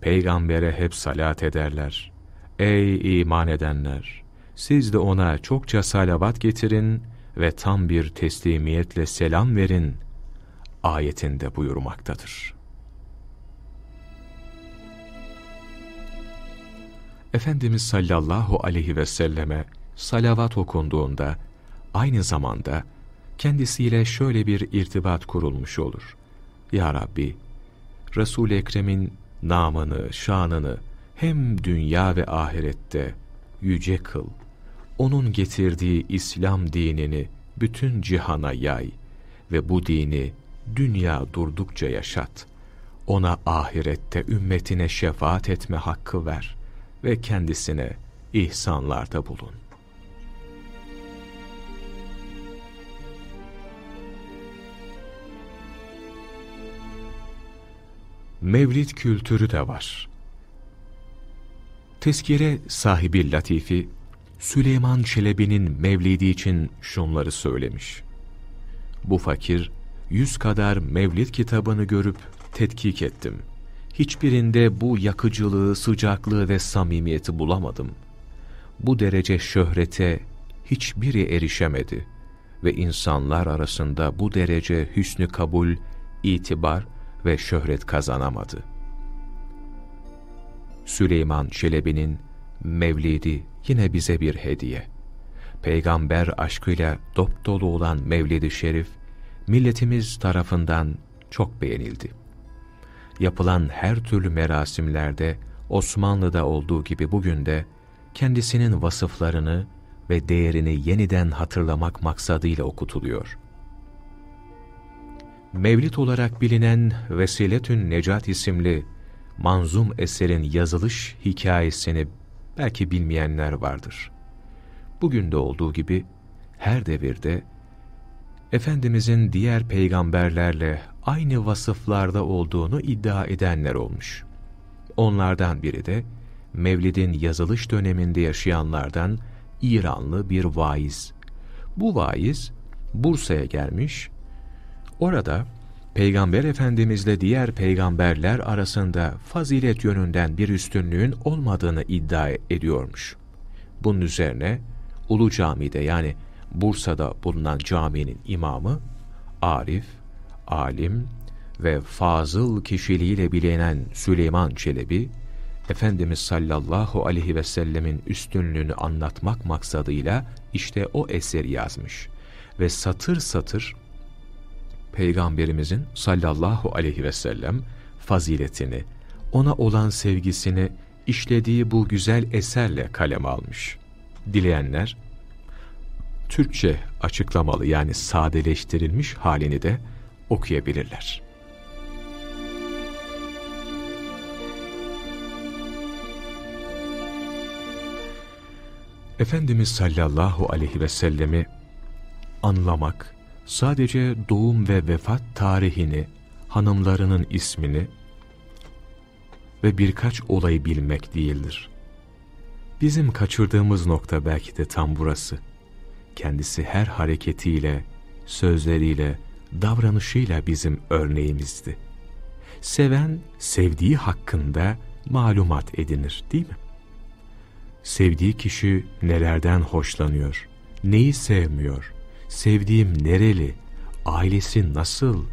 A: peygambere hep salat ederler. Ey iman edenler! Siz de ona çokça salavat getirin ve tam bir teslimiyetle selam verin ayetinde buyurmaktadır. Efendimiz sallallahu aleyhi ve selleme salavat okunduğunda aynı zamanda kendisiyle şöyle bir irtibat kurulmuş olur. Ya Rabbi, Resul-i Ekrem'in namını, şanını hem dünya ve ahirette yüce kıl. Onun getirdiği İslam dinini bütün cihana yay ve bu dini dünya durdukça yaşat. Ona ahirette ümmetine şefaat etme hakkı ver ve kendisine ihsanlarda bulun. Mevlid kültürü de var. Teskire sahibi Latifi, Süleyman Çelebi'nin mevlidi için şunları söylemiş. Bu fakir, yüz kadar mevlid kitabını görüp tetkik ettim. Hiçbirinde bu yakıcılığı, sıcaklığı ve samimiyeti bulamadım. Bu derece şöhrete hiçbiri erişemedi ve insanlar arasında bu derece hüsnü kabul, itibar ve şöhret kazanamadı. Süleyman Çelebi'nin Mevlidi yine bize bir hediye. Peygamber aşkıyla dop dolu olan Mevlid-i Şerif, milletimiz tarafından çok beğenildi. Yapılan her türlü merasimlerde Osmanlı'da olduğu gibi bugün de kendisinin vasıflarını ve değerini yeniden hatırlamak maksadıyla okutuluyor. Mevlid olarak bilinen Vesiletün Necat isimli manzum eserin yazılış hikayesini belki bilmeyenler vardır. Bugün de olduğu gibi her devirde Efendimizin diğer peygamberlerle aynı vasıflarda olduğunu iddia edenler olmuş. Onlardan biri de Mevlid'in yazılış döneminde yaşayanlardan İranlı bir vaiz. Bu vaiz Bursa'ya gelmiş, orada Peygamber Efendimizle diğer peygamberler arasında fazilet yönünden bir üstünlüğün olmadığını iddia ediyormuş. Bunun üzerine Ulu Cami'de yani Bursa'da bulunan caminin imamı Arif, alim ve fazıl kişiliğiyle bilinen Süleyman Çelebi, Efendimiz sallallahu aleyhi ve sellemin üstünlüğünü anlatmak maksadıyla işte o eseri yazmış. Ve satır satır Peygamberimizin sallallahu aleyhi ve sellem faziletini, ona olan sevgisini işlediği bu güzel eserle kalem almış. Dileyenler, Türkçe açıklamalı yani sadeleştirilmiş halini de okuyabilirler. Efendimiz sallallahu aleyhi ve sellemi anlamak, sadece doğum ve vefat tarihini, hanımlarının ismini ve birkaç olayı bilmek değildir. Bizim kaçırdığımız nokta belki de tam burası. Kendisi her hareketiyle, sözleriyle, davranışıyla bizim örneğimizdi. Seven, sevdiği hakkında malumat edinir değil mi? Sevdiği kişi nelerden hoşlanıyor, neyi sevmiyor, sevdiğim nereli, ailesi nasıl,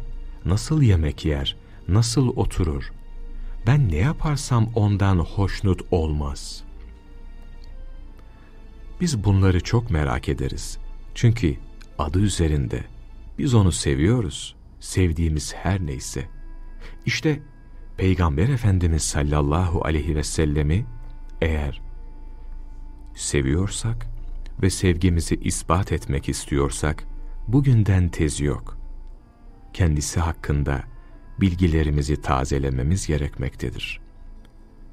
A: nasıl yemek yer, nasıl oturur, ben ne yaparsam ondan hoşnut olmaz. Biz bunları çok merak ederiz. Çünkü adı üzerinde biz onu seviyoruz, sevdiğimiz her neyse. İşte Peygamber Efendimiz sallallahu aleyhi ve sellemi eğer seviyorsak, ve sevgimizi ispat etmek istiyorsak, bugünden tez yok. Kendisi hakkında bilgilerimizi tazelememiz gerekmektedir.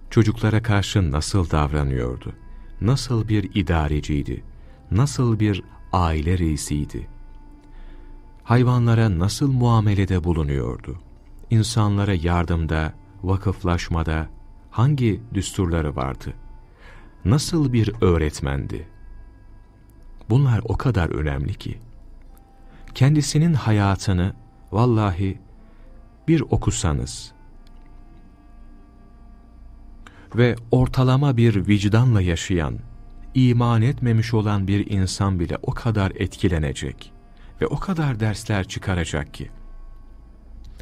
A: Çocuklara karşı nasıl davranıyordu? Nasıl bir idareciydi? Nasıl bir aile reisiydi? Hayvanlara nasıl muamelede bulunuyordu? İnsanlara yardımda, vakıflaşmada hangi düsturları vardı? Nasıl bir öğretmendi? Bunlar o kadar önemli ki. Kendisinin hayatını vallahi bir okusanız ve ortalama bir vicdanla yaşayan, iman etmemiş olan bir insan bile o kadar etkilenecek ve o kadar dersler çıkaracak ki.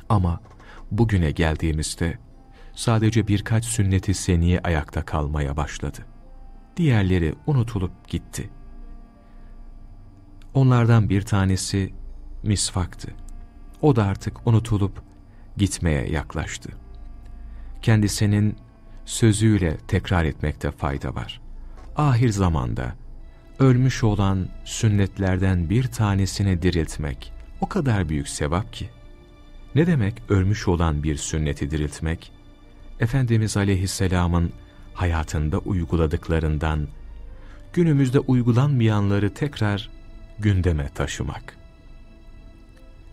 A: Ama bugüne geldiğimizde sadece birkaç sünneti seniye ayakta kalmaya başladı. Diğerleri unutulup gitti. Onlardan bir tanesi misvaktı. O da artık unutulup gitmeye yaklaştı. Kendisinin sözüyle tekrar etmekte fayda var. Ahir zamanda ölmüş olan sünnetlerden bir tanesini diriltmek o kadar büyük sevap ki. Ne demek ölmüş olan bir sünneti diriltmek? Efendimiz Aleyhisselam'ın hayatında uyguladıklarından, günümüzde uygulanmayanları tekrar gündeme taşımak.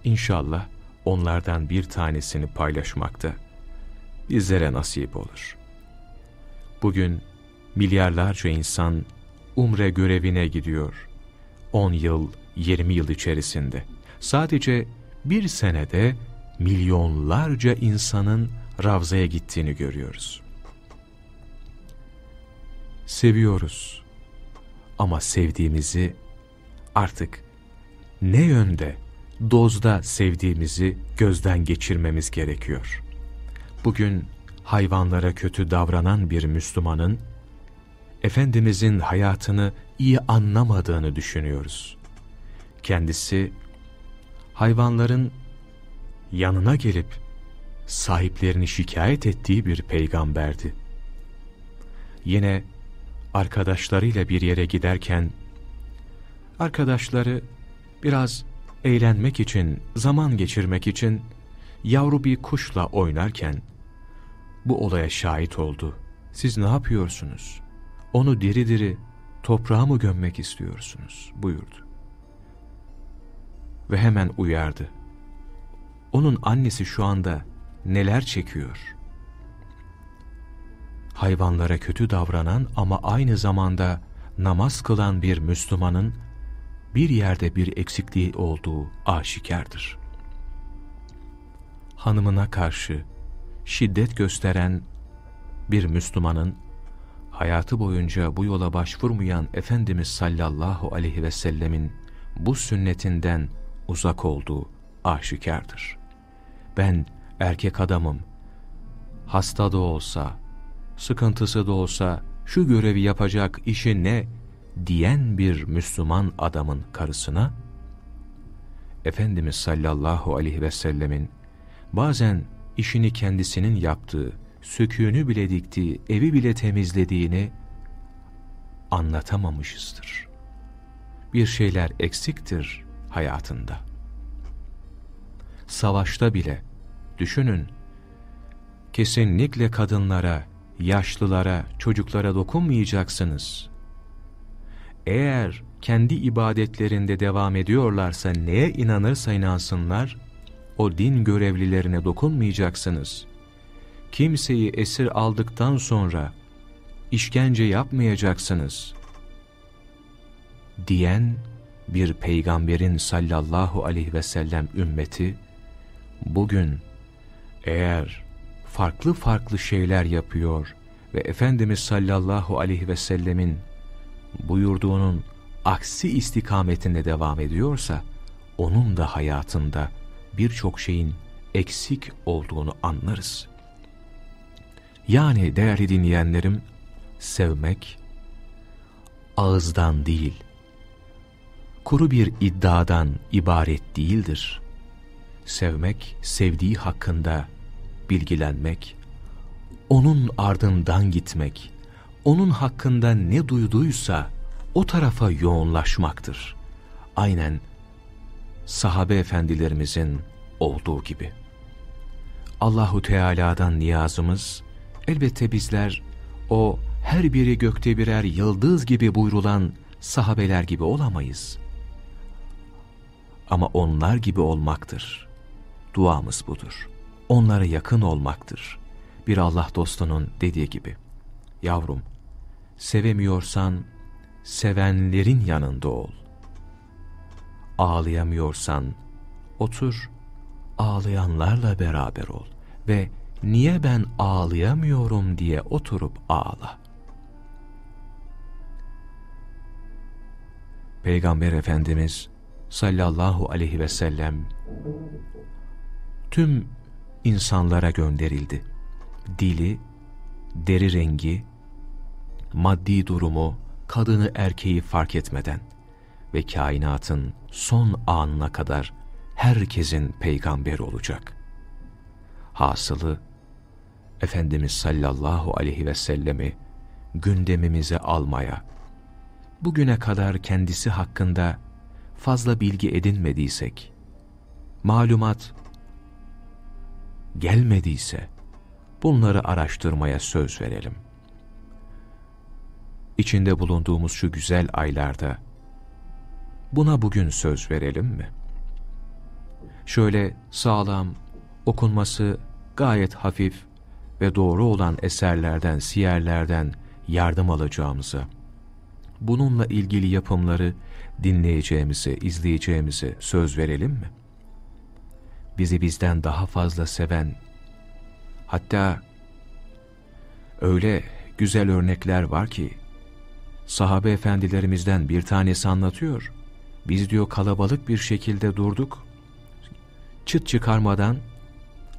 A: İnşallah onlardan bir tanesini paylaşmakta bizlere nasip olur. Bugün milyarlarca insan umre görevine gidiyor. 10 yıl, 20 yıl içerisinde. Sadece bir senede milyonlarca insanın Ravza'ya gittiğini görüyoruz. Seviyoruz. Ama sevdiğimizi artık ne yönde, dozda sevdiğimizi gözden geçirmemiz gerekiyor. Bugün hayvanlara kötü davranan bir Müslümanın, Efendimizin hayatını iyi anlamadığını düşünüyoruz. Kendisi, hayvanların yanına gelip sahiplerini şikayet ettiği bir peygamberdi. Yine arkadaşlarıyla bir yere giderken, arkadaşları biraz eğlenmek için, zaman geçirmek için yavru bir kuşla oynarken, bu olaya şahit oldu. Siz ne yapıyorsunuz? Onu diri diri toprağa mı gömmek istiyorsunuz? buyurdu. Ve hemen uyardı. Onun annesi şu anda neler çekiyor? Hayvanlara kötü davranan ama aynı zamanda namaz kılan bir Müslümanın bir yerde bir eksikliği olduğu aşikardır. Hanımına karşı şiddet gösteren bir Müslümanın hayatı boyunca bu yola başvurmayan Efendimiz sallallahu aleyhi ve sellemin bu sünnetinden uzak olduğu aşikardır. Ben erkek adamım, hasta da olsa, sıkıntısı da olsa şu görevi yapacak işi ne diyen bir Müslüman adamın karısına, Efendimiz sallallahu aleyhi ve sellemin bazen işini kendisinin yaptığı, söküğünü bile diktiği, evi bile temizlediğini anlatamamışızdır. Bir şeyler eksiktir hayatında. Savaşta bile, düşünün, kesinlikle kadınlara, yaşlılara, çocuklara dokunmayacaksınız. Eğer kendi ibadetlerinde devam ediyorlarsa neye inanırsa inansınlar, o din görevlilerine dokunmayacaksınız. Kimseyi esir aldıktan sonra işkence yapmayacaksınız. Diyen bir peygamberin sallallahu aleyhi ve sellem ümmeti, bugün eğer farklı farklı şeyler yapıyor ve Efendimiz sallallahu aleyhi ve sellemin buyurduğunun aksi istikametinde devam ediyorsa, onun da hayatında birçok şeyin eksik olduğunu anlarız. Yani değerli dinleyenlerim, sevmek ağızdan değil, kuru bir iddiadan ibaret değildir. Sevmek, sevdiği hakkında bilgilenmek, onun ardından gitmek, onun hakkında ne duyduysa o tarafa yoğunlaşmaktır. Aynen sahabe efendilerimizin olduğu gibi. Allahu Teala'dan niyazımız elbette bizler o her biri gökte birer yıldız gibi buyrulan sahabeler gibi olamayız. Ama onlar gibi olmaktır. Duamız budur. Onlara yakın olmaktır. Bir Allah dostunun dediği gibi. Yavrum, sevemiyorsan sevenlerin yanında ol. Ağlayamıyorsan otur, ağlayanlarla beraber ol ve niye ben ağlayamıyorum diye oturup ağla. Peygamber Efendimiz sallallahu aleyhi ve sellem tüm insanlara gönderildi. Dili, deri rengi, maddi durumu, kadını erkeği fark etmeden ve kainatın son anına kadar herkesin peygamber olacak. Hasılı, Efendimiz sallallahu aleyhi ve sellemi gündemimize almaya, bugüne kadar kendisi hakkında fazla bilgi edinmediysek, malumat gelmediyse, bunları araştırmaya söz verelim. İçinde bulunduğumuz şu güzel aylarda, buna bugün söz verelim mi? Şöyle sağlam, okunması gayet hafif ve doğru olan eserlerden, siyerlerden yardım alacağımıza, bununla ilgili yapımları dinleyeceğimize, izleyeceğimize söz verelim mi? Bizi bizden daha fazla seven, hatta öyle güzel örnekler var ki, sahabe efendilerimizden bir tanesi anlatıyor. Biz diyor kalabalık bir şekilde durduk, çıt çıkarmadan,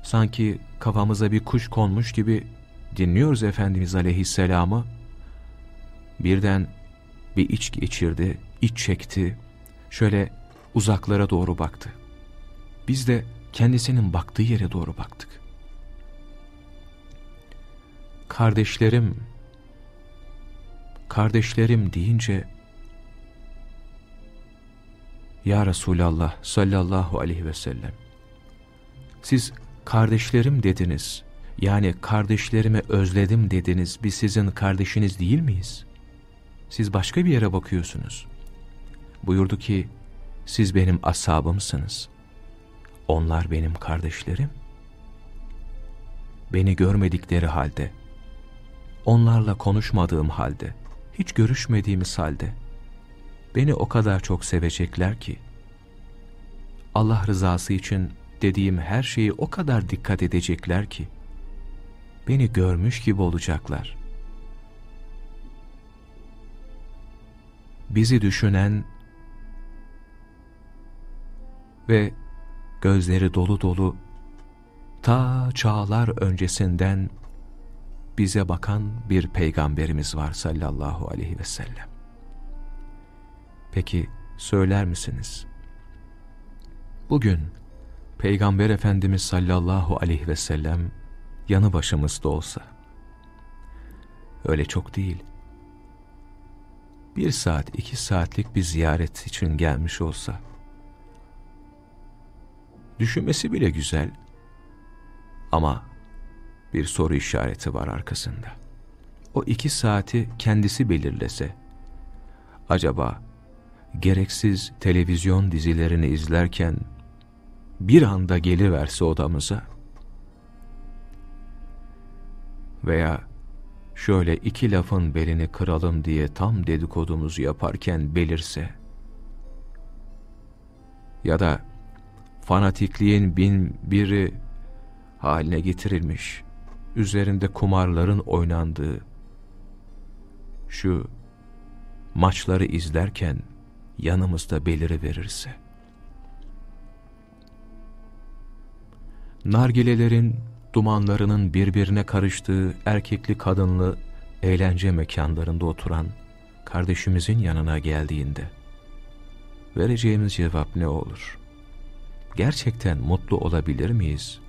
A: sanki kafamıza bir kuş konmuş gibi dinliyoruz Efendimiz Aleyhisselam'ı. Birden bir iç geçirdi, iç çekti, şöyle uzaklara doğru baktı. Biz de kendisinin baktığı yere doğru baktık. Kardeşlerim, kardeşlerim deyince, Ya Resulallah sallallahu aleyhi ve sellem, siz kardeşlerim dediniz, yani kardeşlerimi özledim dediniz, biz sizin kardeşiniz değil miyiz? Siz başka bir yere bakıyorsunuz. Buyurdu ki, siz benim ashabımsınız. Onlar benim kardeşlerim. Beni görmedikleri halde, onlarla konuşmadığım halde, hiç görüşmediğimiz halde, beni o kadar çok sevecekler ki, Allah rızası için dediğim her şeyi o kadar dikkat edecekler ki, beni görmüş gibi olacaklar. Bizi düşünen ve gözleri dolu dolu ta çağlar öncesinden bize bakan bir peygamberimiz var sallallahu aleyhi ve sellem. Peki söyler misiniz? Bugün Peygamber Efendimiz sallallahu aleyhi ve sellem yanı başımızda olsa. Öyle çok değil. Bir saat, iki saatlik bir ziyaret için gelmiş olsa. Düşünmesi bile güzel. Ama bir soru işareti var arkasında. O iki saati kendisi belirlese, acaba gereksiz televizyon dizilerini izlerken bir anda geliverse odamıza veya şöyle iki lafın belini kıralım diye tam dedikodumuzu yaparken belirse ya da fanatikliğin bin biri haline getirilmiş, üzerinde kumarların oynandığı şu maçları izlerken yanımızda beliri verirse nargilelerin dumanlarının birbirine karıştığı erkekli kadınlı eğlence mekanlarında oturan kardeşimizin yanına geldiğinde vereceğimiz cevap ne olur? Gerçekten mutlu olabilir miyiz?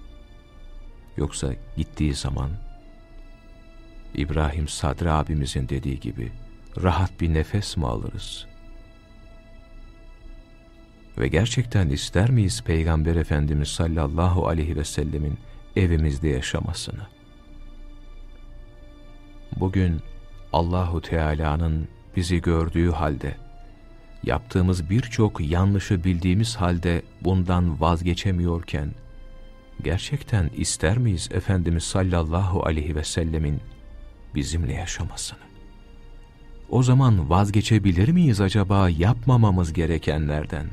A: Yoksa gittiği zaman İbrahim Sadri abimizin dediği gibi rahat bir nefes mi alırız? Ve gerçekten ister miyiz Peygamber Efendimiz sallallahu aleyhi ve sellemin evimizde yaşamasını? Bugün Allahu Teala'nın bizi gördüğü halde, yaptığımız birçok yanlışı bildiğimiz halde bundan vazgeçemiyorken, gerçekten ister miyiz Efendimiz sallallahu aleyhi ve sellemin bizimle yaşamasını? O zaman vazgeçebilir miyiz acaba yapmamamız gerekenlerden?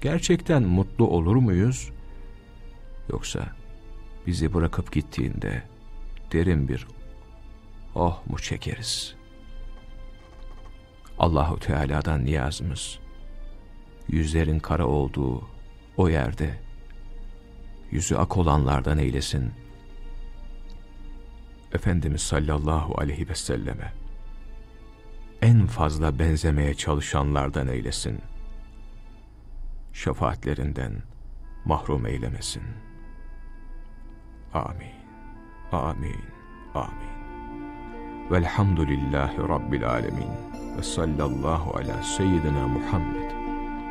A: gerçekten mutlu olur muyuz? Yoksa bizi bırakıp gittiğinde derin bir oh mu çekeriz? Allahu Teala'dan niyazımız yüzlerin kara olduğu o yerde yüzü ak olanlardan eylesin. Efendimiz sallallahu aleyhi ve selleme en fazla benzemeye çalışanlardan eylesin. Şefaatlerinden mahrum eylemesin. Amin. Amin. Amin. Velhamdülillahi Rabbil alemin. Ve sallallahu ala seyyidina Muhammed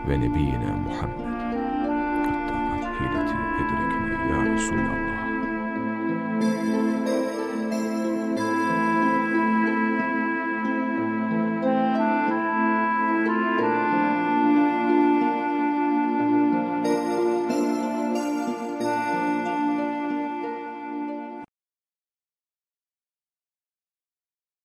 A: ve nebiyina Muhammed. Hatta hileti. 충격 이.